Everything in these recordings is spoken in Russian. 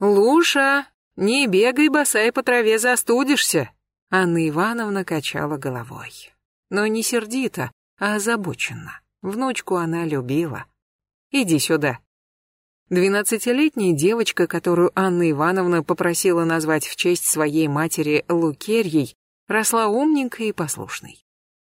«Луша, не бегай, босай по траве, застудишься!» Анна Ивановна качала головой. Но не сердито, а озабоченно. Внучку она любила. «Иди сюда». Двенадцатилетняя девочка, которую Анна Ивановна попросила назвать в честь своей матери Лукерьей, росла умненькой и послушной.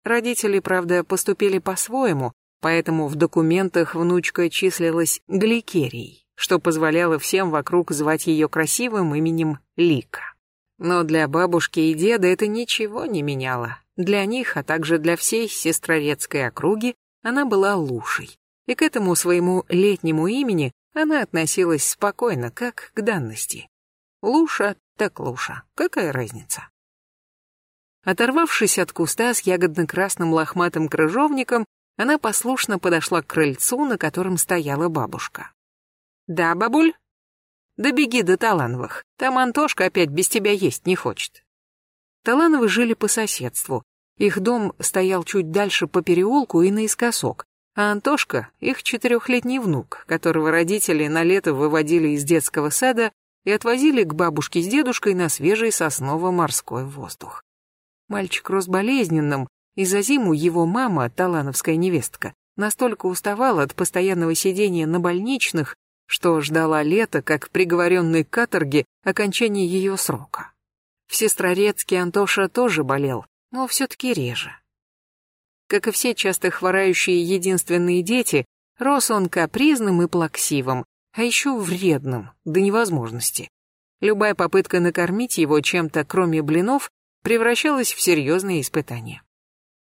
Родители, правда, поступили по-своему, поэтому в документах внучка числилась Гликерией, что позволяло всем вокруг звать ее красивым именем Лика. Но для бабушки и деда это ничего не меняло. Для них, а также для всей Сестрорецкой округи, она была Лушей. И к этому своему летнему имени она относилась спокойно, как к данности. Луша так Луша, какая разница? Оторвавшись от куста с ягодно-красным лохматым крыжовником, она послушно подошла к крыльцу, на котором стояла бабушка. «Да, бабуль?» Да беги до Талановых, там Антошка опять без тебя есть не хочет. Талановы жили по соседству. Их дом стоял чуть дальше по переулку и наискосок, а Антошка — их четырехлетний внук, которого родители на лето выводили из детского сада и отвозили к бабушке с дедушкой на свежий сосново-морской воздух. Мальчик рос болезненным, и за зиму его мама, талановская невестка, настолько уставала от постоянного сидения на больничных, что ждала лета, как приговоренный к каторге, окончания ее срока. В Сестрорецке Антоша тоже болел, но все-таки реже. Как и все часто хворающие единственные дети, рос он капризным и плаксивым, а еще вредным, до невозможности. Любая попытка накормить его чем-то, кроме блинов, превращалась в серьезные испытания.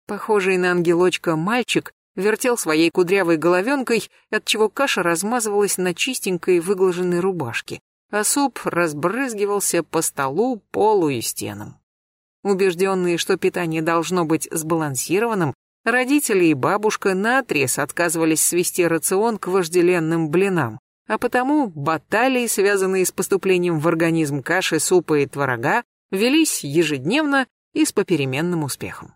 Похожий на ангелочка мальчик вертел своей кудрявой головенкой, отчего каша размазывалась на чистенькой выглаженной рубашке, а суп разбрызгивался по столу, полу и стенам. Убежденные, что питание должно быть сбалансированным, родители и бабушка наотрез отказывались свести рацион к вожделенным блинам, а потому баталии, связанные с поступлением в организм каши, супа и творога, велись ежедневно и с попеременным успехом.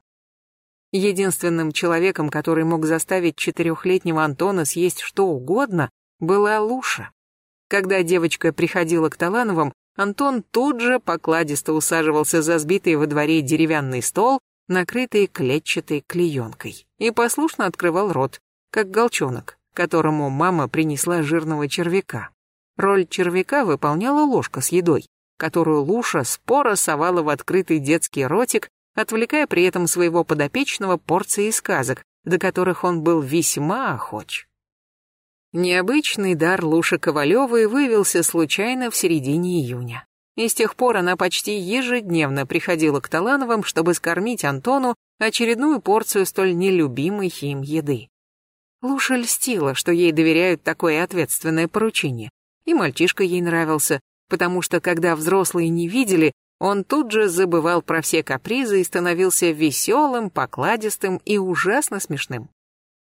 Единственным человеком, который мог заставить четырехлетнего Антона съесть что угодно, была Луша. Когда девочка приходила к Талановым, Антон тут же покладисто усаживался за сбитый во дворе деревянный стол, накрытый клетчатой клеенкой, и послушно открывал рот, как голчонок, которому мама принесла жирного червяка. Роль червяка выполняла ложка с едой, которую Луша споро совала в открытый детский ротик отвлекая при этом своего подопечного порцией сказок, до которых он был весьма охоч. Необычный дар Луши Ковалевой вывелся случайно в середине июня. И с тех пор она почти ежедневно приходила к Талановым, чтобы скормить Антону очередную порцию столь нелюбимой им еды. Луша льстила, что ей доверяют такое ответственное поручение. И мальчишка ей нравился, потому что когда взрослые не видели, он тут же забывал про все капризы и становился веселым, покладистым и ужасно смешным.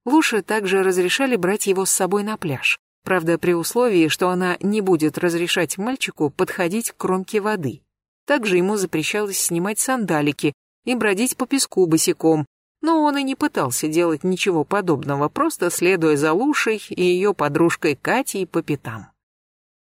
Луше также разрешали брать его с собой на пляж, правда при условии, что она не будет разрешать мальчику подходить к кромке воды. Также ему запрещалось снимать сандалики и бродить по песку босиком, но он и не пытался делать ничего подобного, просто следуя за Лушей и ее подружкой Катей по пятам.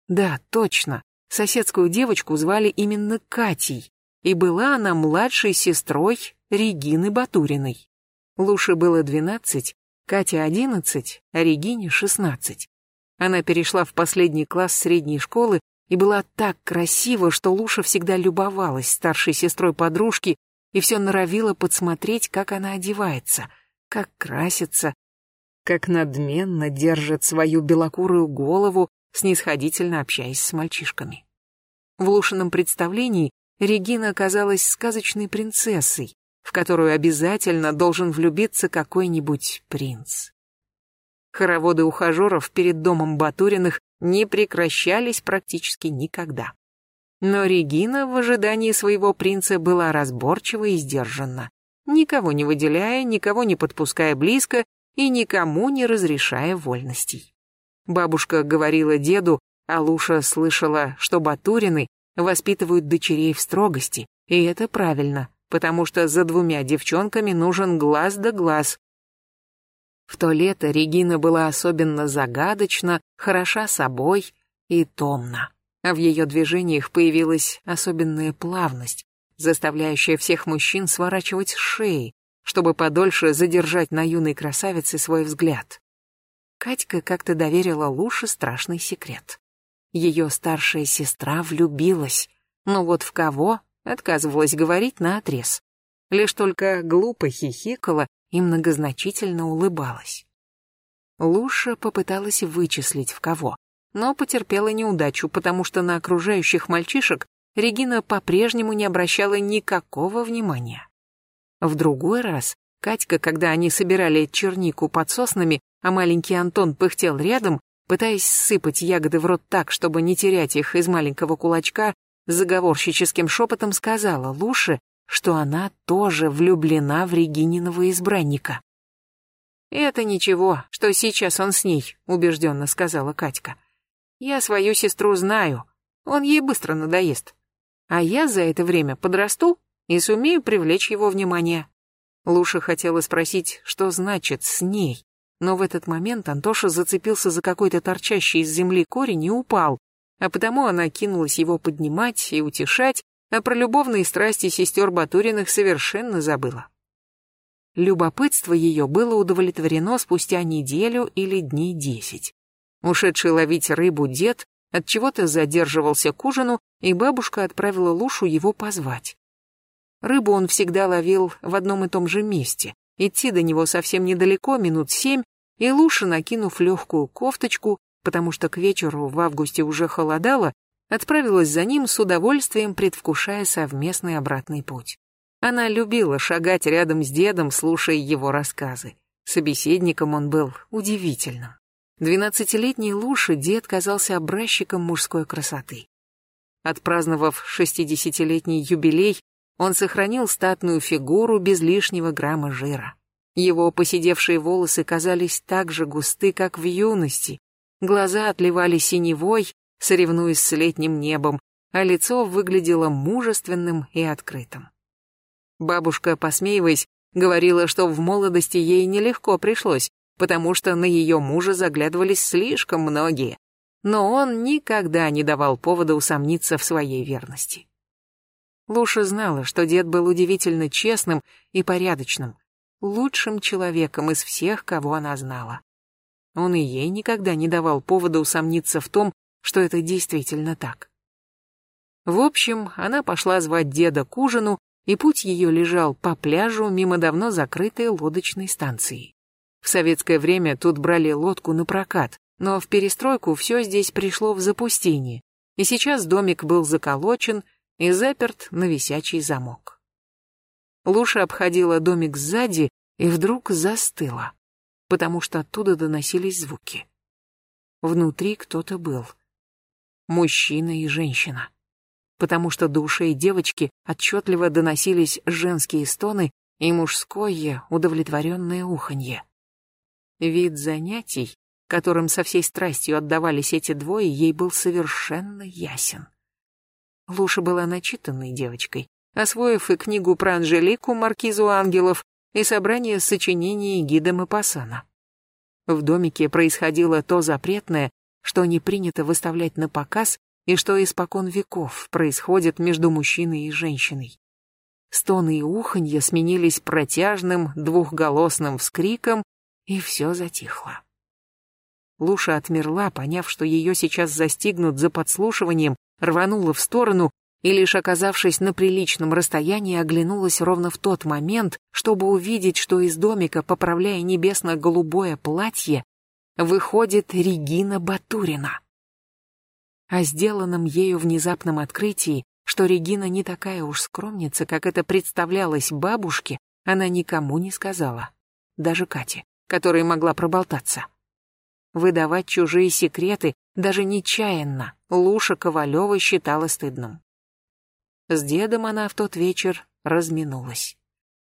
Да, точно, Соседскую девочку звали именно Катей, и была она младшей сестрой Регины Батуриной. Луше было двенадцать, Кате одиннадцать, а Регине шестнадцать. Она перешла в последний класс средней школы и была так красива, что Луша всегда любовалась старшей сестрой подружки и все норовила подсмотреть, как она одевается, как красится, как надменно держит свою белокурую голову снисходительно общаясь с мальчишками. В Лушином представлении Регина оказалась сказочной принцессой, в которую обязательно должен влюбиться какой-нибудь принц. Хороводы ухажеров перед домом Батуриных не прекращались практически никогда. Но Регина в ожидании своего принца была разборчива и сдержанна, никого не выделяя, никого не подпуская близко и никому не разрешая вольностей. Бабушка говорила деду, а Луша слышала, что Батурины воспитывают дочерей в строгости, и это правильно, потому что за двумя девчонками нужен глаз да глаз. В то лето Регина была особенно загадочна, хороша собой и томна. а в ее движениях появилась особенная плавность, заставляющая всех мужчин сворачивать шеи, чтобы подольше задержать на юной красавице свой взгляд. Катька как-то доверила Луше страшный секрет. Ее старшая сестра влюбилась, но вот в кого отказывалась говорить на отрез. Лишь только глупо хихикала и многозначительно улыбалась. Луша попыталась вычислить в кого, но потерпела неудачу, потому что на окружающих мальчишек Регина по-прежнему не обращала никакого внимания. В другой раз Катька, когда они собирали чернику под соснами, а маленький Антон пыхтел рядом, пытаясь сыпать ягоды в рот так, чтобы не терять их из маленького кулачка, заговорщическим шепотом сказала Луше, что она тоже влюблена в Регининого избранника. «Это ничего, что сейчас он с ней», — убежденно сказала Катька. «Я свою сестру знаю, он ей быстро надоест. А я за это время подрасту и сумею привлечь его внимание. Луша хотела спросить, что значит «с ней», но в этот момент Антоша зацепился за какой-то торчащий из земли корень и упал, а потому она кинулась его поднимать и утешать, а про любовные страсти сестер Батуриных совершенно забыла. Любопытство ее было удовлетворено спустя неделю или дней десять. Ушедший ловить рыбу дед от чего то задерживался к ужину, и бабушка отправила Лушу его позвать. Рыбу он всегда ловил в одном и том же месте. Идти до него совсем недалеко, минут семь, и Луша, накинув легкую кофточку, потому что к вечеру в августе уже холодало, отправилась за ним с удовольствием, предвкушая совместный обратный путь. Она любила шагать рядом с дедом, слушая его рассказы. Собеседником он был удивительным. Двенадцатилетний Луши дед казался образчиком мужской красоты. Отпраздновав шестидесятилетний юбилей, он сохранил статную фигуру без лишнего грамма жира. Его поседевшие волосы казались так же густы, как в юности. Глаза отливали синевой, соревнуясь с летним небом, а лицо выглядело мужественным и открытым. Бабушка, посмеиваясь, говорила, что в молодости ей нелегко пришлось, потому что на ее мужа заглядывались слишком многие. Но он никогда не давал повода усомниться в своей верности. Луша знала, что дед был удивительно честным и порядочным, лучшим человеком из всех, кого она знала. Он и ей никогда не давал повода усомниться в том, что это действительно так. В общем, она пошла звать деда к ужину, и путь ее лежал по пляжу мимо давно закрытой лодочной станции. В советское время тут брали лодку на прокат, но в перестройку все здесь пришло в запустение, и сейчас домик был заколочен, и заперт на висячий замок. Луша обходила домик сзади и вдруг застыла, потому что оттуда доносились звуки. Внутри кто-то был. Мужчина и женщина. Потому что до ушей девочки отчетливо доносились женские стоны и мужское удовлетворенное уханье. Вид занятий, которым со всей страстью отдавались эти двое, ей был совершенно ясен. Луша была начитанной девочкой, освоив и книгу про Анжелику, маркизу ангелов, и собрание сочинений гида Мапасана. В домике происходило то запретное, что не принято выставлять на показ и что испокон веков происходит между мужчиной и женщиной. Стоны и уханье сменились протяжным двухголосным вскриком, и все затихло. Луша отмерла, поняв, что ее сейчас застигнут за подслушиванием, рванула в сторону и, лишь оказавшись на приличном расстоянии, оглянулась ровно в тот момент, чтобы увидеть, что из домика, поправляя небесно-голубое платье, выходит Регина Батурина. О сделанном ею внезапном открытии, что Регина не такая уж скромница, как это представлялось бабушке, она никому не сказала, даже Кате, которая могла проболтаться. Выдавать чужие секреты, даже нечаянно, Луша Ковалева считала стыдным. С дедом она в тот вечер разминулась.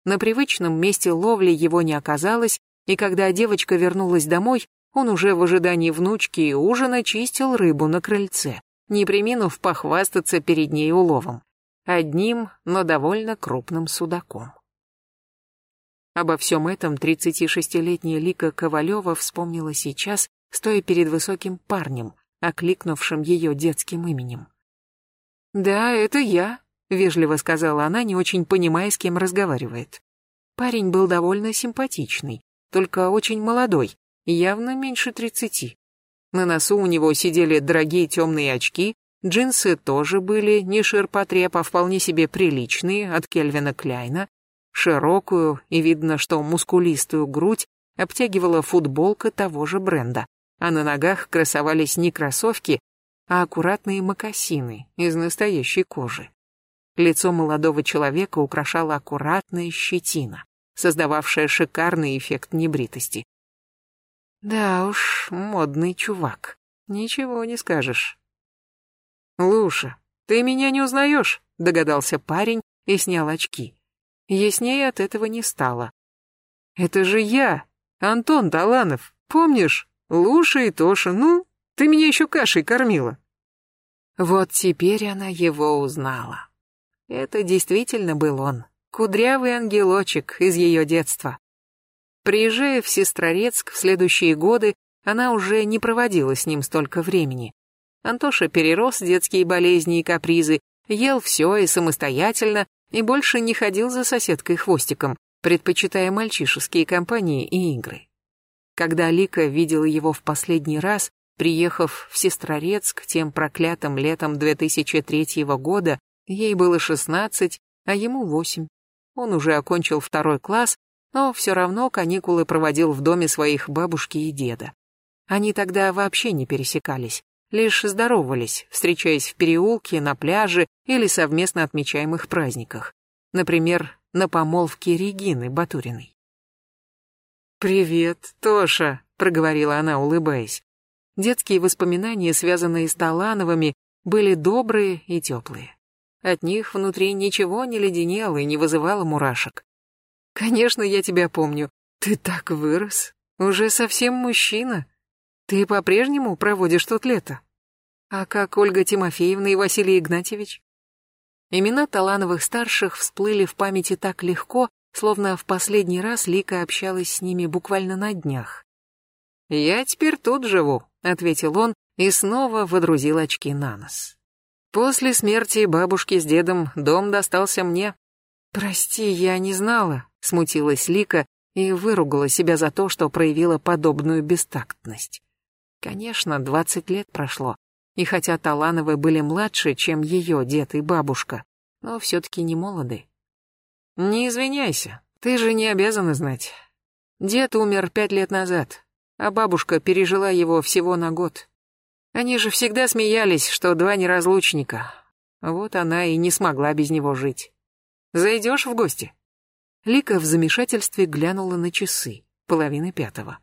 На привычном месте ловли его не оказалось, и когда девочка вернулась домой, он уже в ожидании внучки и ужина чистил рыбу на крыльце, не приминув похвастаться перед ней уловом. Одним, но довольно крупным судаком. Обо всем этом 36-летняя Лика Ковалева вспомнила сейчас, стоя перед высоким парнем, окликнувшим ее детским именем. «Да, это я», — вежливо сказала она, не очень понимая, с кем разговаривает. Парень был довольно симпатичный, только очень молодой, явно меньше тридцати. На носу у него сидели дорогие темные очки, джинсы тоже были не ширпотреб, а вполне себе приличные, от Кельвина Кляйна. Широкую и видно, что мускулистую грудь обтягивала футболка того же бренда, а на ногах красовались не кроссовки, а аккуратные мокасины из настоящей кожи. Лицо молодого человека украшала аккуратная щетина, создававшая шикарный эффект небритости. Да уж, модный чувак. Ничего не скажешь. Луша, ты меня не узнаешь? Догадался парень и снял очки. Яснее от этого не стало. Это же я, Антон Таланов, помнишь? Луша и Тоша, ну, ты меня еще кашей кормила. Вот теперь она его узнала. Это действительно был он, кудрявый ангелочек из ее детства. Приезжая в Сестрорецк в следующие годы, она уже не проводила с ним столько времени. Антоша перерос детские болезни и капризы, ел все и самостоятельно, и больше не ходил за соседкой хвостиком, предпочитая мальчишеские компании и игры. Когда Лика видела его в последний раз, приехав в Сестрорецк тем проклятым летом 2003 года, ей было 16, а ему 8. Он уже окончил второй класс но все равно каникулы проводил в доме своих бабушки и деда. Они тогда вообще не пересекались, лишь здоровались, встречаясь в переулке, на пляже или совместно отмечаемых праздниках. Например, на помолвке Регины Батуриной. «Привет, Тоша», — проговорила она, улыбаясь. Детские воспоминания, связанные с Талановыми, были добрые и теплые. От них внутри ничего не леденело и не вызывало мурашек. Конечно, я тебя помню. Ты так вырос. Уже совсем мужчина. Ты по-прежнему проводишь тут лето? А как Ольга Тимофеевна и Василий Игнатьевич? Имена Талановых-старших всплыли в памяти так легко, словно в последний раз Лика общалась с ними буквально на днях. «Я теперь тут живу», — ответил он и снова водрузил очки на нос. «После смерти бабушки с дедом дом достался мне». «Прости, я не знала», Смутилась Лика и выругала себя за то, что проявила подобную бестактность. Конечно, двадцать лет прошло, и хотя Талановы были младше, чем ее дед и бабушка, но все-таки не молоды. «Не извиняйся, ты же не обязана знать. Дед умер пять лет назад, а бабушка пережила его всего на год. Они же всегда смеялись, что два неразлучника. Вот она и не смогла без него жить. Зайдешь в гости?» Лика в замешательстве глянула на часы, половины пятого.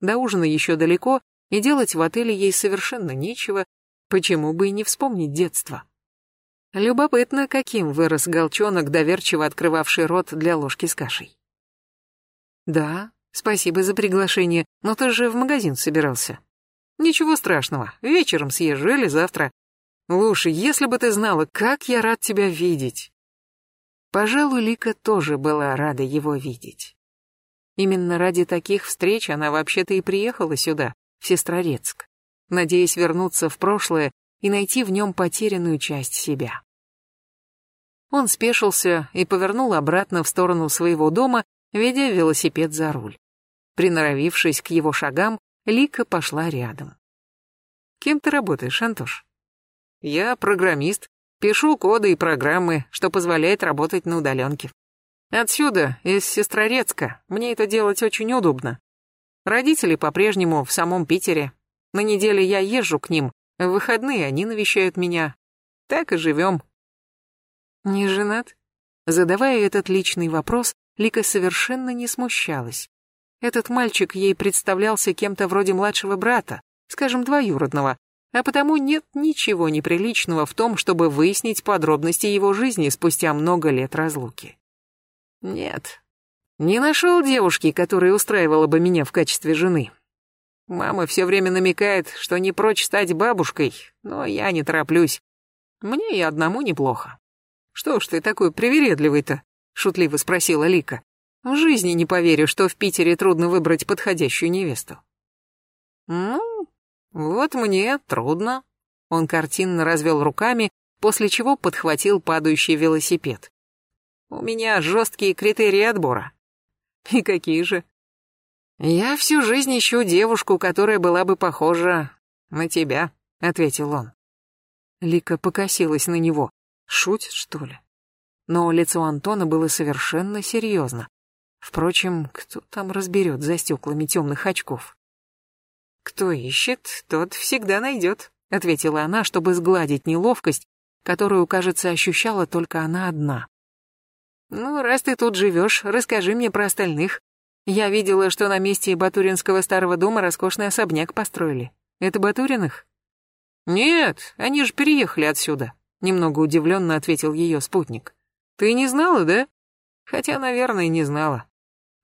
До ужина еще далеко, и делать в отеле ей совершенно нечего, почему бы и не вспомнить детство. Любопытно, каким вырос голчонок, доверчиво открывавший рот для ложки с кашей. «Да, спасибо за приглашение, но ты же в магазин собирался». «Ничего страшного, вечером съезжу или завтра. Луша, если бы ты знала, как я рад тебя видеть. Пожалуй, Лика тоже была рада его видеть. Именно ради таких встреч она вообще-то и приехала сюда, в Сестрорецк, надеясь вернуться в прошлое и найти в нем потерянную часть себя. Он спешился и повернул обратно в сторону своего дома, ведя велосипед за руль. Приноровившись к его шагам, Лика пошла рядом. «Кем ты работаешь, Антош?» «Я программист», Пишу коды и программы, что позволяет работать на удаленке. Отсюда, из Сестрорецка, мне это делать очень удобно. Родители по-прежнему в самом Питере. На неделе я езжу к ним, в выходные они навещают меня. Так и живем. Не женат? Задавая этот личный вопрос, Лика совершенно не смущалась. Этот мальчик ей представлялся кем-то вроде младшего брата, скажем, двоюродного, а потому нет ничего неприличного в том, чтобы выяснить подробности его жизни спустя много лет разлуки. Нет, не нашел девушки, которая устраивала бы меня в качестве жены. Мама все время намекает, что не прочь стать бабушкой, но я не тороплюсь. Мне и одному неплохо. Что ж ты такой привередливый-то? Шутливо спросила Лика. В жизни не поверю, что в Питере трудно выбрать подходящую невесту. Ну, Вот мне трудно. Он картинно развел руками, после чего подхватил падающий велосипед. У меня жесткие критерии отбора. И какие же? Я всю жизнь ищу девушку, которая была бы похожа на тебя, ответил он. Лика покосилась на него. Шутит, что ли? Но лицо Антона было совершенно серьезно. Впрочем, кто там разберет за стеклами темных очков? Кто ищет, тот всегда найдет, ответила она, чтобы сгладить неловкость, которую, кажется, ощущала только она одна. Ну, раз ты тут живешь, расскажи мне про остальных. Я видела, что на месте Батуринского старого дома роскошный особняк построили. Это Батуриных? Нет, они же переехали отсюда, немного удивленно ответил ее спутник. Ты не знала, да? Хотя, наверное, не знала.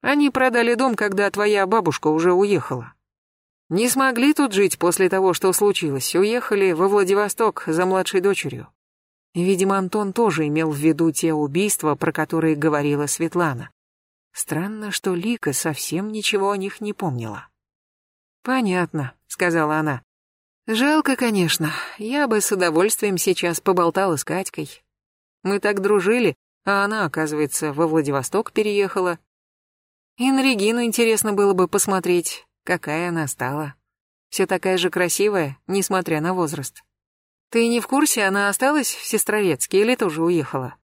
Они продали дом, когда твоя бабушка уже уехала. Не смогли тут жить после того, что случилось, уехали во Владивосток за младшей дочерью. Видимо, Антон тоже имел в виду те убийства, про которые говорила Светлана. Странно, что Лика совсем ничего о них не помнила. «Понятно», — сказала она. «Жалко, конечно. Я бы с удовольствием сейчас поболтала с Катькой. Мы так дружили, а она, оказывается, во Владивосток переехала. И на Регину интересно было бы посмотреть, какая она стала. Все такая же красивая, несмотря на возраст. Ты не в курсе, она осталась в Сестрорецке или тоже уехала?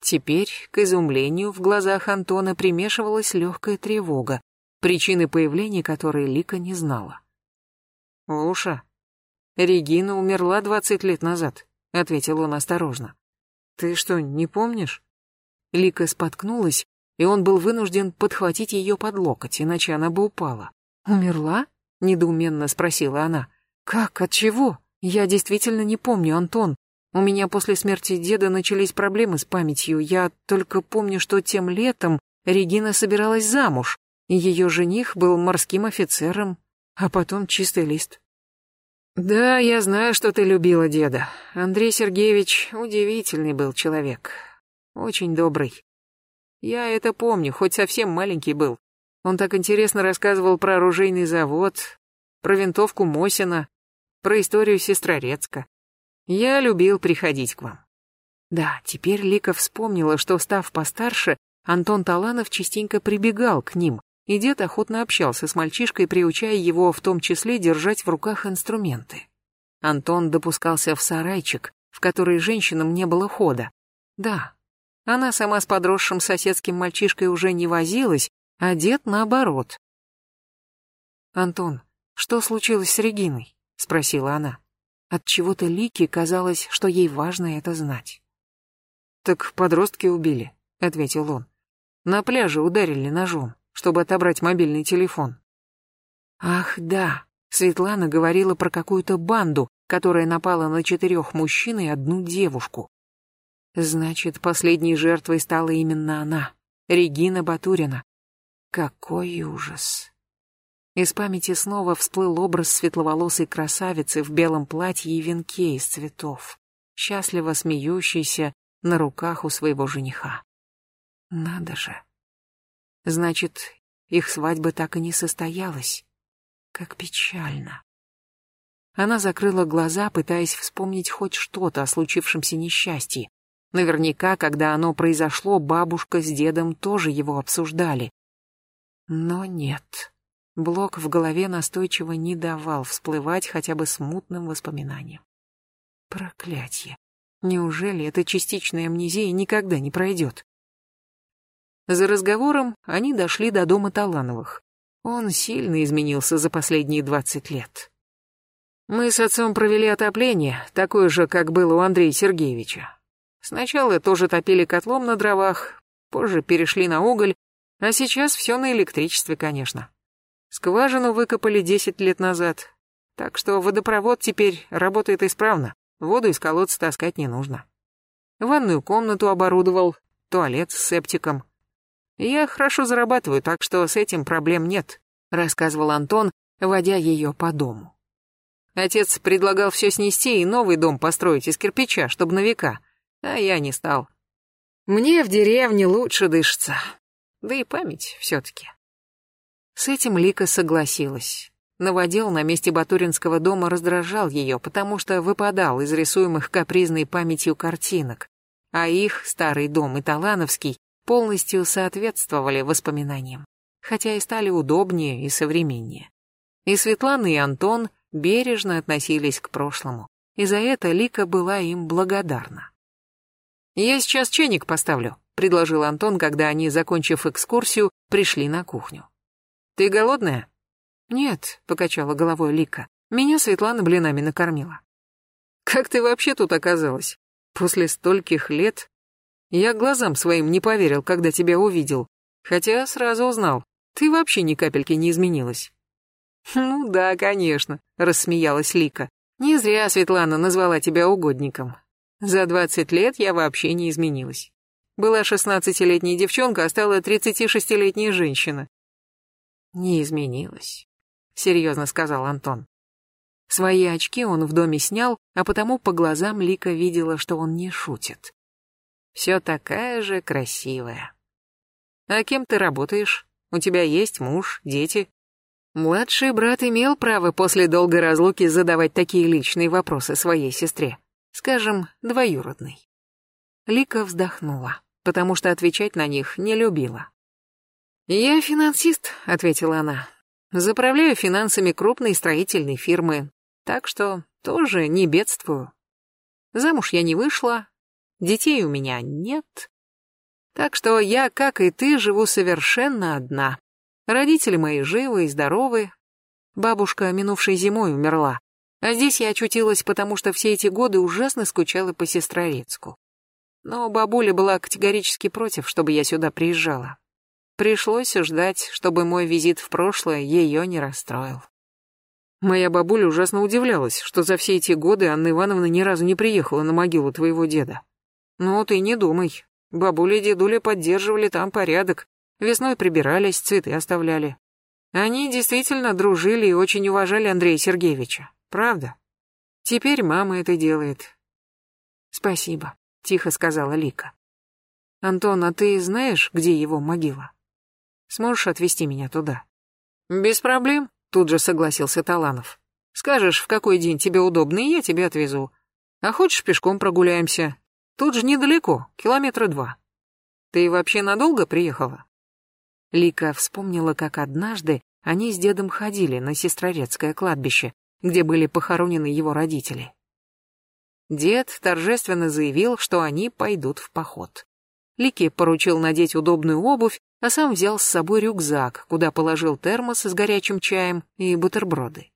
Теперь, к изумлению, в глазах Антона примешивалась легкая тревога, причины появления которой Лика не знала. «Уша, Регина умерла двадцать лет назад», — ответил он осторожно. «Ты что, не помнишь?» Лика споткнулась, и он был вынужден подхватить ее под локоть, иначе она бы упала. «Умерла?» — недоуменно спросила она. «Как? От чего? Я действительно не помню, Антон. У меня после смерти деда начались проблемы с памятью. Я только помню, что тем летом Регина собиралась замуж, и ее жених был морским офицером, а потом чистый лист». «Да, я знаю, что ты любила деда. Андрей Сергеевич удивительный был человек. Очень добрый. Я это помню, хоть совсем маленький был. Он так интересно рассказывал про оружейный завод, про винтовку Мосина, про историю Сестрорецка. Я любил приходить к вам. Да, теперь Лика вспомнила, что, став постарше, Антон Таланов частенько прибегал к ним, и дед охотно общался с мальчишкой, приучая его в том числе держать в руках инструменты. Антон допускался в сарайчик, в который женщинам не было хода. Да, она сама с подросшим соседским мальчишкой уже не возилась, а дед наоборот. «Антон, что случилось с Региной?» — спросила она. От чего то Лике казалось, что ей важно это знать. «Так подростки убили», — ответил он. «На пляже ударили ножом, чтобы отобрать мобильный телефон». «Ах, да», — Светлана говорила про какую-то банду, которая напала на четырех мужчин и одну девушку. Значит, последней жертвой стала именно она, Регина Батурина. Какой ужас. Из памяти снова всплыл образ светловолосой красавицы в белом платье и венке из цветов, счастливо смеющейся на руках у своего жениха. Надо же. Значит, их свадьба так и не состоялась. Как печально. Она закрыла глаза, пытаясь вспомнить хоть что-то о случившемся несчастье, Наверняка, когда оно произошло, бабушка с дедом тоже его обсуждали. Но нет. Блок в голове настойчиво не давал всплывать хотя бы смутным воспоминаниям. Проклятье. Неужели эта частичная амнезия никогда не пройдет? За разговором они дошли до дома Талановых. Он сильно изменился за последние двадцать лет. Мы с отцом провели отопление, такое же, как было у Андрея Сергеевича. Сначала тоже топили котлом на дровах, позже перешли на уголь, а сейчас все на электричестве, конечно. Скважину выкопали 10 лет назад, так что водопровод теперь работает исправно, воду из колодца таскать не нужно. Ванную комнату оборудовал, туалет с септиком. Я хорошо зарабатываю, так что с этим проблем нет, рассказывал Антон, водя ее по дому. Отец предлагал все снести и новый дом построить из кирпича, чтобы на века а я не стал. Мне в деревне лучше дышится, да и память все-таки. С этим Лика согласилась. Новодел на месте Батуринского дома раздражал ее, потому что выпадал из рисуемых капризной памятью картинок, а их, старый дом и Талановский, полностью соответствовали воспоминаниям, хотя и стали удобнее и современнее. И Светлана, и Антон бережно относились к прошлому, и за это Лика была им благодарна. «Я сейчас чайник поставлю», — предложил Антон, когда они, закончив экскурсию, пришли на кухню. «Ты голодная?» «Нет», — покачала головой Лика. «Меня Светлана блинами накормила». «Как ты вообще тут оказалась? После стольких лет?» «Я глазам своим не поверил, когда тебя увидел. Хотя сразу узнал. Ты вообще ни капельки не изменилась». «Ну да, конечно», — рассмеялась Лика. «Не зря Светлана назвала тебя угодником. За двадцать лет я вообще не изменилась. Была шестнадцатилетняя девчонка, а стала тридцатишестилетняя женщина». «Не изменилась серьезно сказал Антон. Свои очки он в доме снял, а потому по глазам Лика видела, что он не шутит. Все такая же красивая. А кем ты работаешь? У тебя есть муж, дети? Младший брат имел право после долгой разлуки задавать такие личные вопросы своей сестре. Скажем, двоюродной. Лика вздохнула, потому что отвечать на них не любила. «Я финансист», — ответила она. Заправляю финансами крупной строительной фирмы, так что тоже не бедствую. Замуж я не вышла, детей у меня нет. Так что я, как и ты, живу совершенно одна. Родители мои живы и здоровы. Бабушка минувшей зимой умерла. А здесь я очутилась, потому что все эти годы ужасно скучала по Сестрорецку. Но бабуля была категорически против, чтобы я сюда приезжала. Пришлось ждать, чтобы мой визит в прошлое ее не расстроил. Моя бабуля ужасно удивлялась, что за все эти годы Анна Ивановна ни разу не приехала на могилу твоего деда. Ну, ты не думай. Бабуля и дедуля поддерживали там порядок. Весной прибирались, цветы оставляли. Они действительно дружили и очень уважали Андрея Сергеевича. Правда? Теперь мама это делает. Спасибо, тихо сказала Лика. Антон, а ты знаешь, где его могила? Сможешь отвезти меня туда?» «Без проблем», — тут же согласился Таланов. «Скажешь, в какой день тебе удобно, и я тебя отвезу. А хочешь, пешком прогуляемся? Тут же недалеко, километра два. Ты вообще надолго приехала?» Лика вспомнила, как однажды они с дедом ходили на Сестрорецкое кладбище, где были похоронены его родители. Дед торжественно заявил, что они пойдут в поход. Лике поручил надеть удобную обувь а сам взял с собой рюкзак, куда положил термос с горячим чаем и бутерброды.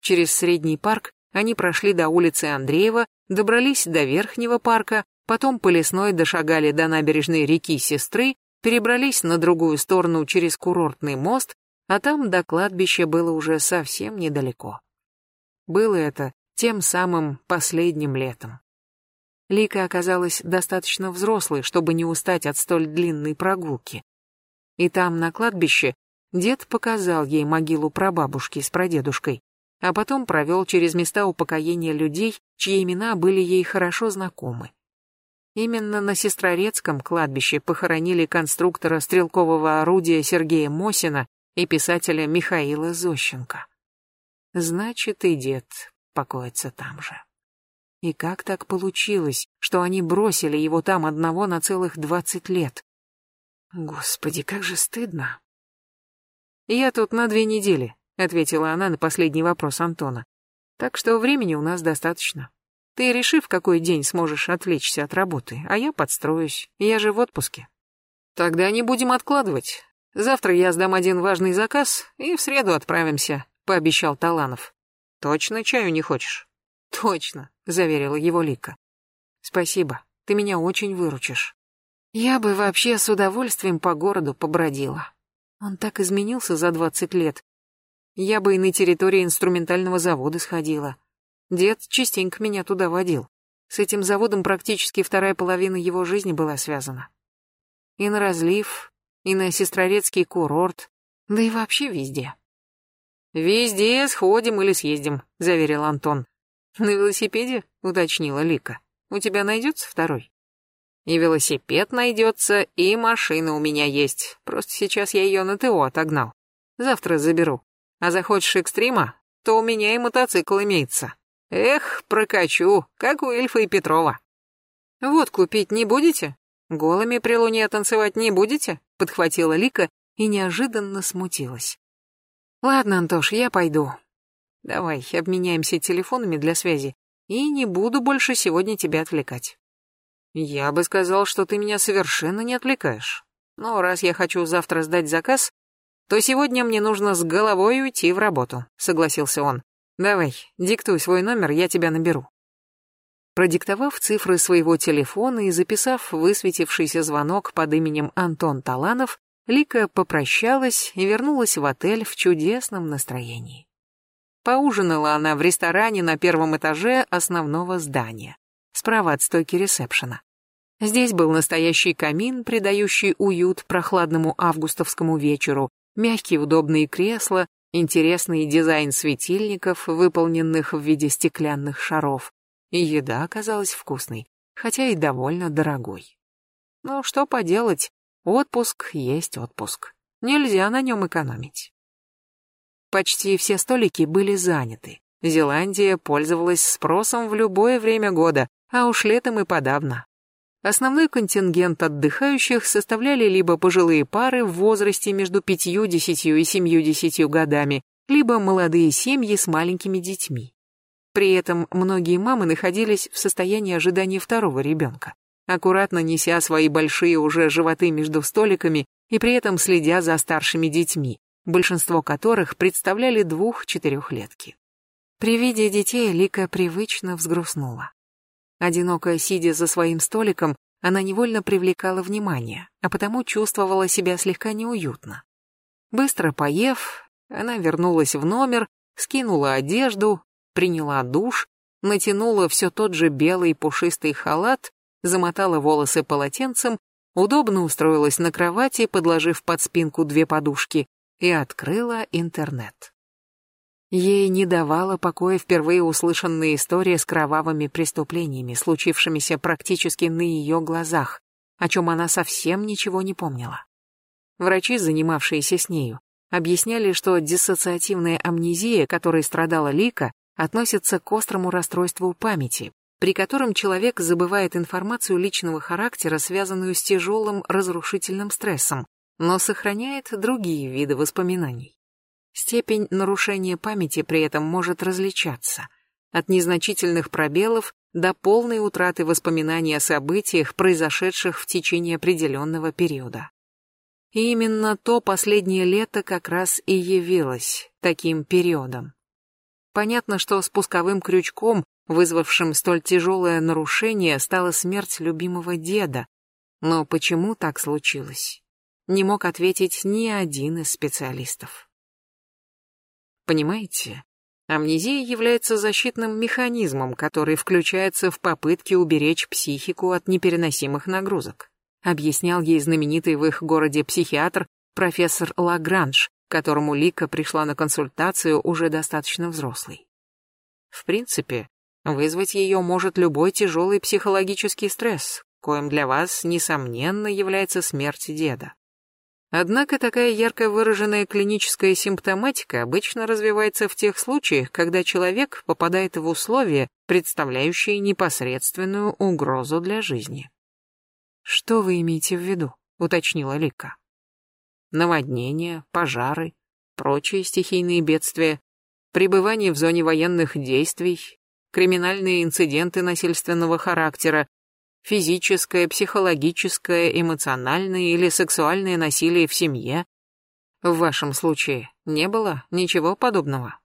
Через средний парк они прошли до улицы Андреева, добрались до верхнего парка, потом по лесной дошагали до набережной реки Сестры, перебрались на другую сторону через курортный мост, а там до кладбища было уже совсем недалеко. Было это тем самым последним летом. Лика оказалась достаточно взрослой, чтобы не устать от столь длинной прогулки. И там, на кладбище, дед показал ей могилу прабабушки с прадедушкой, а потом провел через места упокоения людей, чьи имена были ей хорошо знакомы. Именно на Сестрорецком кладбище похоронили конструктора стрелкового орудия Сергея Мосина и писателя Михаила Зощенко. Значит, и дед покоится там же. И как так получилось, что они бросили его там одного на целых двадцать лет? Господи, как же стыдно. Я тут на две недели, ответила она на последний вопрос Антона. Так что времени у нас достаточно. Ты реши, в какой день сможешь отвлечься от работы, а я подстроюсь. Я же в отпуске. Тогда не будем откладывать. Завтра я сдам один важный заказ и в среду отправимся, пообещал Таланов. Точно чаю не хочешь? Точно, заверила его Лика. Спасибо, ты меня очень выручишь. Я бы вообще с удовольствием по городу побродила. Он так изменился за двадцать лет. Я бы и на территории инструментального завода сходила. Дед частенько меня туда водил. С этим заводом практически вторая половина его жизни была связана. И на разлив, и на Сестрорецкий курорт, да и вообще везде. «Везде сходим или съездим», — заверил Антон. «На велосипеде?» — уточнила Лика. «У тебя найдется второй?» «И велосипед найдется, и машина у меня есть. Просто сейчас я ее на ТО отогнал. Завтра заберу. А захочешь экстрима, то у меня и мотоцикл имеется. Эх, прокачу, как у Эльфа и Петрова. Вот купить не будете? Голыми при луне танцевать не будете? Подхватила Лика и неожиданно смутилась. Ладно, Антош, я пойду. Давай, обменяемся телефонами для связи, и не буду больше сегодня тебя отвлекать. Я бы сказал, что ты меня совершенно не отвлекаешь. Но раз я хочу завтра сдать заказ, то сегодня мне нужно с головой уйти в работу, согласился он. Давай, диктуй свой номер, я тебя наберу. Продиктовав цифры своего телефона и записав высветившийся звонок под именем Антон Таланов, Лика попрощалась и вернулась в отель в чудесном настроении. Поужинала она в ресторане на первом этаже основного здания, справа от стойки ресепшена. Здесь был настоящий камин, придающий уют прохладному августовскому вечеру, мягкие удобные кресла, интересный дизайн светильников, выполненных в виде стеклянных шаров. И еда оказалась вкусной, хотя и довольно дорогой. Ну, что поделать, отпуск есть отпуск. Нельзя на нем экономить. Почти все столики были заняты. Зеландия пользовалась спросом в любое время года, а уж летом и подавно. Основной контингент отдыхающих составляли либо пожилые пары в возрасте между 50 и 70 годами, либо молодые семьи с маленькими детьми. При этом многие мамы находились в состоянии ожидания второго ребенка, аккуратно неся свои большие уже животы между столиками и при этом следя за старшими детьми, большинство которых представляли двух-четырехлетки. При виде детей Лика привычно взгрустнула. Одиноко сидя за своим столиком, она невольно привлекала внимание, а потому чувствовала себя слегка неуютно. Быстро поев, она вернулась в номер, скинула одежду, приняла душ, натянула все тот же белый пушистый халат, замотала волосы полотенцем, удобно устроилась на кровати, подложив под спинку две подушки, и открыла интернет. Ей не давала покоя впервые услышанная история с кровавыми преступлениями, случившимися практически на ее глазах, о чем она совсем ничего не помнила. Врачи, занимавшиеся с нею, объясняли, что диссоциативная амнезия, которой страдала Лика, относится к острому расстройству памяти, при котором человек забывает информацию личного характера, связанную с тяжелым разрушительным стрессом, но сохраняет другие виды воспоминаний. Степень нарушения памяти при этом может различаться. От незначительных пробелов до полной утраты воспоминаний о событиях, произошедших в течение определенного периода. И именно то последнее лето как раз и явилось таким периодом. Понятно, что спусковым крючком, вызвавшим столь тяжелое нарушение, стала смерть любимого деда. Но почему так случилось? Не мог ответить ни один из специалистов. Понимаете, амнезия является защитным механизмом, который включается в попытки уберечь психику от непереносимых нагрузок, объяснял ей знаменитый в их городе психиатр профессор Лагранж, которому Лика пришла на консультацию уже достаточно взрослой. В принципе, вызвать ее может любой тяжелый психологический стресс, коим для вас, несомненно, является смерть деда. Однако такая ярко выраженная клиническая симптоматика обычно развивается в тех случаях, когда человек попадает в условия, представляющие непосредственную угрозу для жизни. «Что вы имеете в виду?» — уточнила Лика. Наводнения, пожары, прочие стихийные бедствия, пребывание в зоне военных действий, криминальные инциденты насильственного характера, физическое, психологическое, эмоциональное или сексуальное насилие в семье. В вашем случае не было ничего подобного.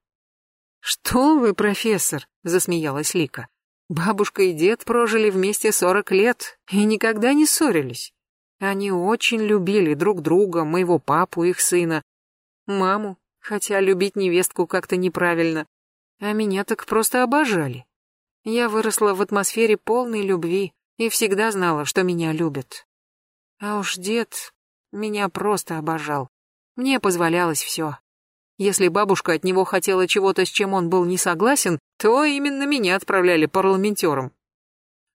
Что вы, профессор, засмеялась Лика. Бабушка и дед прожили вместе сорок лет и никогда не ссорились. Они очень любили друг друга, моего папу, их сына, маму, хотя любить невестку как-то неправильно, а меня так просто обожали. Я выросла в атмосфере полной любви, и всегда знала, что меня любят. А уж дед меня просто обожал. Мне позволялось все. Если бабушка от него хотела чего-то, с чем он был не согласен, то именно меня отправляли парламентером.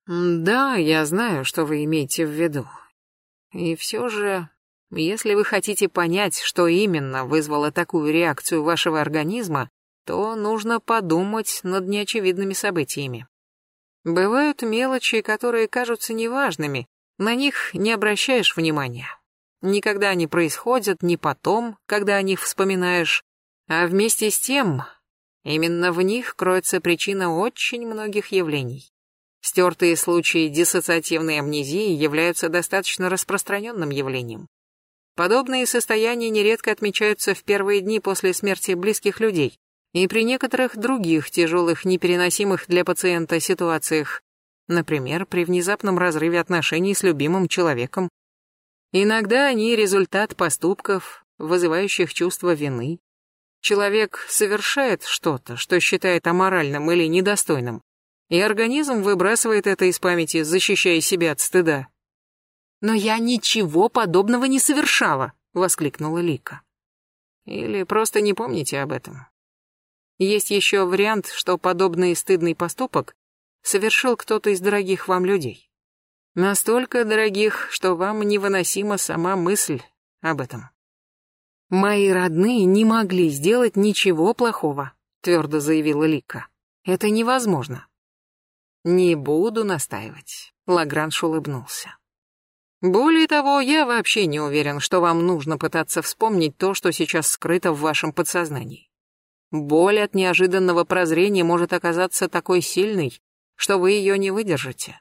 Да, я знаю, что вы имеете в виду. И все же Если вы хотите понять, что именно вызвало такую реакцию вашего организма, то нужно подумать над неочевидными событиями. Бывают мелочи, которые кажутся неважными, на них не обращаешь внимания. Никогда не происходят, не потом, когда о них вспоминаешь, а вместе с тем, именно в них кроется причина очень многих явлений. Стертые случаи диссоциативной амнезии являются достаточно распространенным явлением. Подобные состояния нередко отмечаются в первые дни после смерти близких людей и при некоторых других тяжелых, непереносимых для пациента ситуациях, например, при внезапном разрыве отношений с любимым человеком. Иногда они результат поступков, вызывающих чувство вины. Человек совершает что-то, что считает аморальным или недостойным, и организм выбрасывает это из памяти, защищая себя от стыда. «Но я ничего подобного не совершала!» — воскликнула Лика. «Или просто не помните об этом. Есть еще вариант, что подобный стыдный поступок совершил кто-то из дорогих вам людей. Настолько дорогих, что вам невыносима сама мысль об этом. «Мои родные не могли сделать ничего плохого», — твердо заявила Лика. «Это невозможно». «Не буду настаивать», — Лагранж улыбнулся. «Более того, я вообще не уверен, что вам нужно пытаться вспомнить то, что сейчас скрыто в вашем подсознании. Боль от неожиданного прозрения может оказаться такой сильной, что вы ее не выдержите.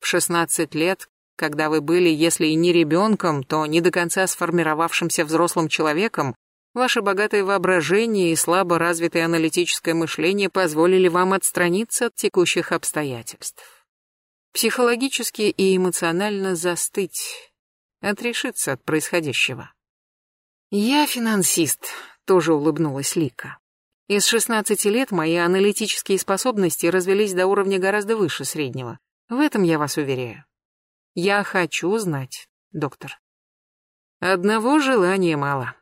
В 16 лет, когда вы были, если и не ребенком, то не до конца сформировавшимся взрослым человеком, ваше богатое воображение и слабо развитое аналитическое мышление позволили вам отстраниться от текущих обстоятельств. Психологически и эмоционально застыть, отрешиться от происходящего. «Я финансист», — тоже улыбнулась Лика. Из 16 лет мои аналитические способности развелись до уровня гораздо выше среднего. В этом я вас уверяю. Я хочу знать, доктор. Одного желания мало.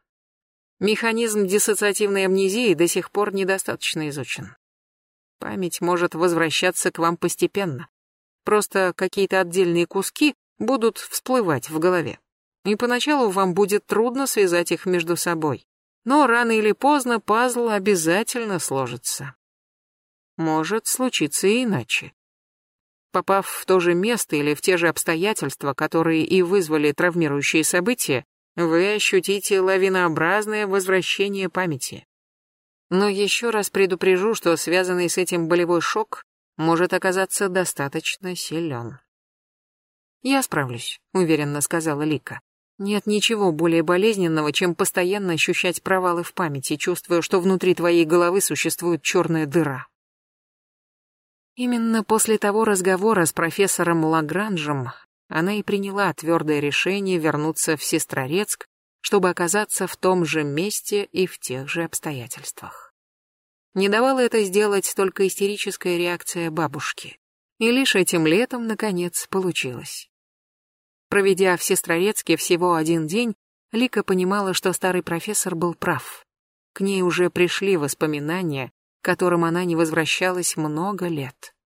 Механизм диссоциативной амнезии до сих пор недостаточно изучен. Память может возвращаться к вам постепенно. Просто какие-то отдельные куски будут всплывать в голове. И поначалу вам будет трудно связать их между собой. Но рано или поздно пазл обязательно сложится. Может случиться и иначе. Попав в то же место или в те же обстоятельства, которые и вызвали травмирующие события, вы ощутите лавинообразное возвращение памяти. Но еще раз предупрежу, что связанный с этим болевой шок может оказаться достаточно силен. «Я справлюсь», — уверенно сказала Лика. Нет ничего более болезненного, чем постоянно ощущать провалы в памяти, чувствуя, что внутри твоей головы существует черная дыра. Именно после того разговора с профессором Лагранжем она и приняла твердое решение вернуться в Сестрорецк, чтобы оказаться в том же месте и в тех же обстоятельствах. Не давала это сделать только истерическая реакция бабушки. И лишь этим летом, наконец, получилось. Проведя в Сестрорецке всего один день, Лика понимала, что старый профессор был прав. К ней уже пришли воспоминания, к которым она не возвращалась много лет.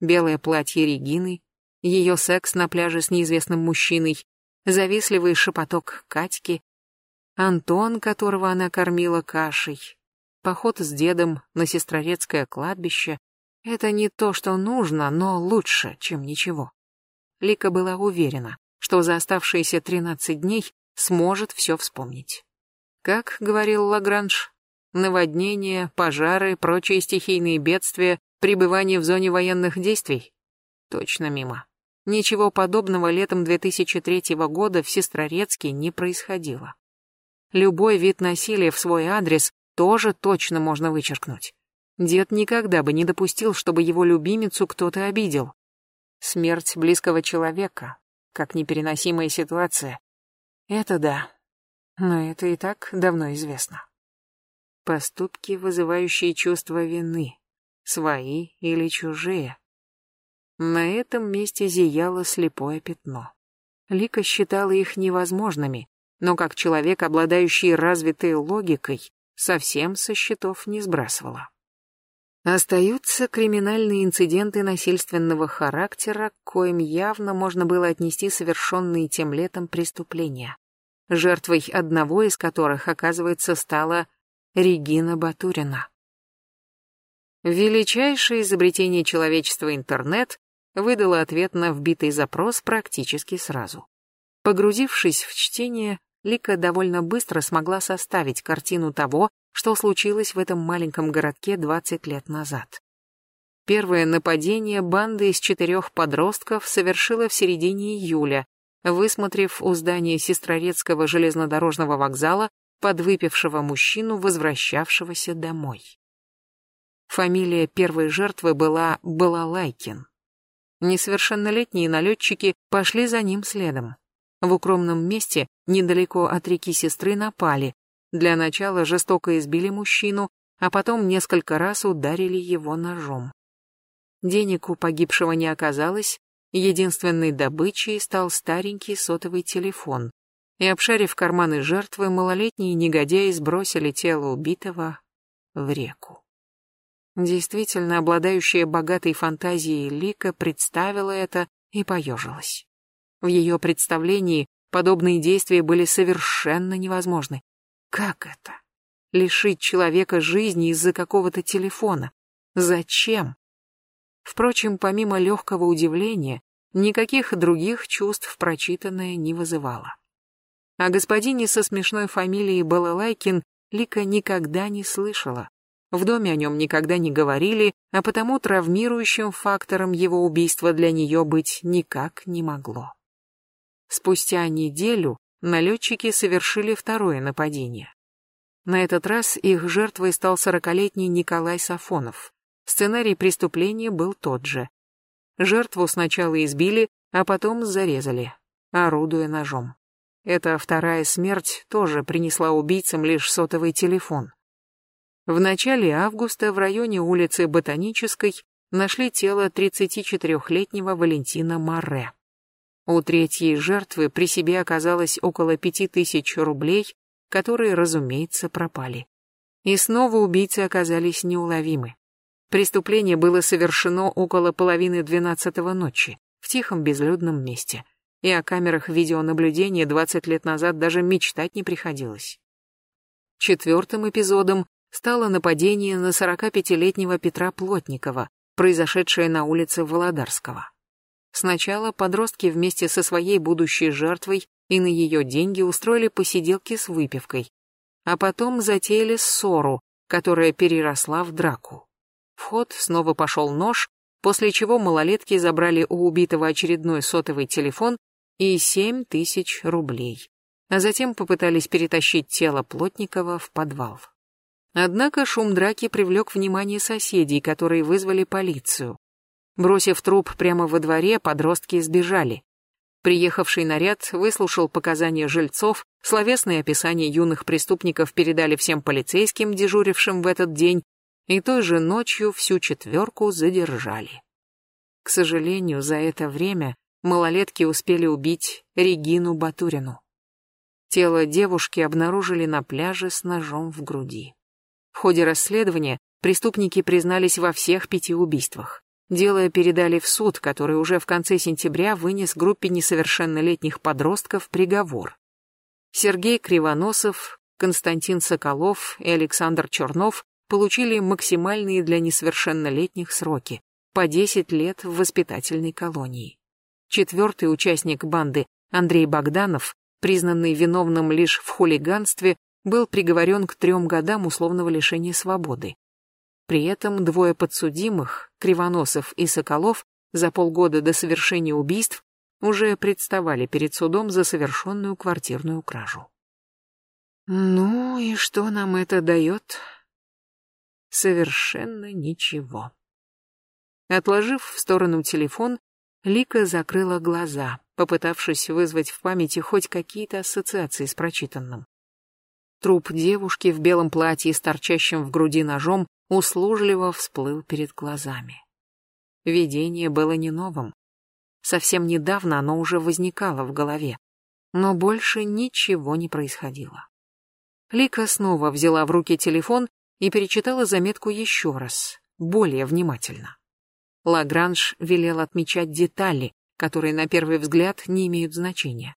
Белое платье Регины, ее секс на пляже с неизвестным мужчиной, завистливый шепоток Катьки, Антон, которого она кормила кашей, поход с дедом на Сестрорецкое кладбище — это не то, что нужно, но лучше, чем ничего. Лика была уверена, что за оставшиеся 13 дней сможет все вспомнить. Как говорил Лагранж, наводнения, пожары, прочие стихийные бедствия, пребывание в зоне военных действий? Точно мимо. Ничего подобного летом 2003 года в Сестрорецке не происходило. Любой вид насилия в свой адрес тоже точно можно вычеркнуть. Дед никогда бы не допустил, чтобы его любимицу кто-то обидел. Смерть близкого человека, как непереносимая ситуация. Это да, но это и так давно известно. Поступки, вызывающие чувство вины, свои или чужие. На этом месте зияло слепое пятно. Лика считала их невозможными, но как человек, обладающий развитой логикой, совсем со счетов не сбрасывала. Остаются криминальные инциденты насильственного характера, к коим явно можно было отнести совершенные тем летом преступления, жертвой одного из которых, оказывается, стала Регина Батурина. Величайшее изобретение человечества интернет выдало ответ на вбитый запрос практически сразу. Погрузившись в чтение, Лика довольно быстро смогла составить картину того, что случилось в этом маленьком городке 20 лет назад. Первое нападение банды из четырех подростков совершила в середине июля, высмотрев у здания Сестрорецкого железнодорожного вокзала подвыпившего мужчину, возвращавшегося домой. Фамилия первой жертвы была Балалайкин. Несовершеннолетние налетчики пошли за ним следом. В укромном месте, недалеко от реки сестры, напали. Для начала жестоко избили мужчину, а потом несколько раз ударили его ножом. Денег у погибшего не оказалось, единственной добычей стал старенький сотовый телефон. И обшарив карманы жертвы, малолетние негодяи сбросили тело убитого в реку. Действительно, обладающая богатой фантазией Лика представила это и поежилась. В ее представлении подобные действия были совершенно невозможны. Как это? Лишить человека жизни из-за какого-то телефона? Зачем? Впрочем, помимо легкого удивления, никаких других чувств прочитанное не вызывало. О господине со смешной фамилией Балалайкин Лика никогда не слышала. В доме о нем никогда не говорили, а потому травмирующим фактором его убийства для нее быть никак не могло. Спустя неделю налетчики совершили второе нападение. На этот раз их жертвой стал сорокалетний Николай Сафонов. Сценарий преступления был тот же. Жертву сначала избили, а потом зарезали, орудуя ножом. Эта вторая смерть тоже принесла убийцам лишь сотовый телефон. В начале августа в районе улицы Ботанической нашли тело 34-летнего Валентина Марре. У третьей жертвы при себе оказалось около пяти тысяч рублей, которые, разумеется, пропали. И снова убийцы оказались неуловимы. Преступление было совершено около половины двенадцатого ночи, в тихом безлюдном месте. И о камерах видеонаблюдения 20 лет назад даже мечтать не приходилось. Четвертым эпизодом стало нападение на 45-летнего Петра Плотникова, произошедшее на улице Володарского. Сначала подростки вместе со своей будущей жертвой и на ее деньги устроили посиделки с выпивкой, а потом затеяли ссору, которая переросла в драку. В ход снова пошел нож, после чего малолетки забрали у убитого очередной сотовый телефон и семь тысяч рублей, а затем попытались перетащить тело Плотникова в подвал. Однако шум драки привлек внимание соседей, которые вызвали полицию. Бросив труп прямо во дворе, подростки сбежали. Приехавший наряд выслушал показания жильцов, словесные описания юных преступников передали всем полицейским, дежурившим в этот день, и той же ночью всю четверку задержали. К сожалению, за это время малолетки успели убить Регину Батурину. Тело девушки обнаружили на пляже с ножом в груди. В ходе расследования преступники признались во всех пяти убийствах. Дело передали в суд, который уже в конце сентября вынес группе несовершеннолетних подростков приговор. Сергей Кривоносов, Константин Соколов и Александр Чернов получили максимальные для несовершеннолетних сроки по 10 лет в воспитательной колонии. Четвертый участник банды, Андрей Богданов, признанный виновным лишь в хулиганстве, был приговорен к трем годам условного лишения свободы. При этом двое подсудимых, Кривоносов и Соколов, за полгода до совершения убийств уже представали перед судом за совершенную квартирную кражу. Ну и что нам это дает? Совершенно ничего. Отложив в сторону телефон, Лика закрыла глаза, попытавшись вызвать в памяти хоть какие-то ассоциации с прочитанным. Труп девушки в белом платье с торчащим в груди ножом услужливо всплыл перед глазами. Видение было не новым. Совсем недавно оно уже возникало в голове, но больше ничего не происходило. Лика снова взяла в руки телефон и перечитала заметку еще раз, более внимательно. Лагранж велел отмечать детали, которые на первый взгляд не имеют значения.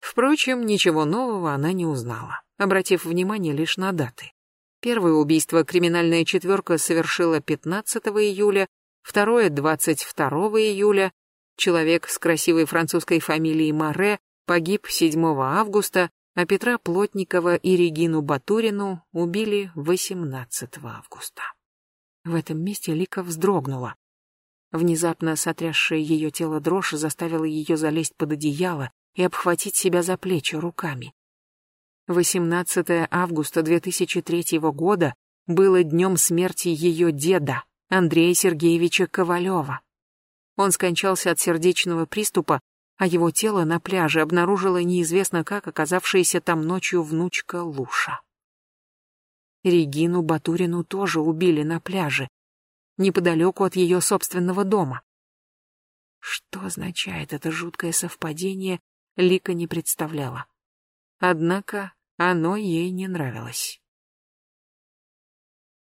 Впрочем, ничего нового она не узнала, обратив внимание лишь на даты. Первое убийство криминальная четверка совершила 15 июля, второе — 22 июля, человек с красивой французской фамилией Море погиб 7 августа, а Петра Плотникова и Регину Батурину убили 18 августа. В этом месте Лика вздрогнула. Внезапно сотрясшее ее тело дрожь заставила ее залезть под одеяло и обхватить себя за плечи руками. 18 августа 2003 года было днем смерти ее деда, Андрея Сергеевича Ковалева. Он скончался от сердечного приступа, а его тело на пляже обнаружила неизвестно как оказавшаяся там ночью внучка Луша. Регину Батурину тоже убили на пляже, неподалеку от ее собственного дома. Что означает это жуткое совпадение, Лика не представляла. Однако оно ей не нравилось.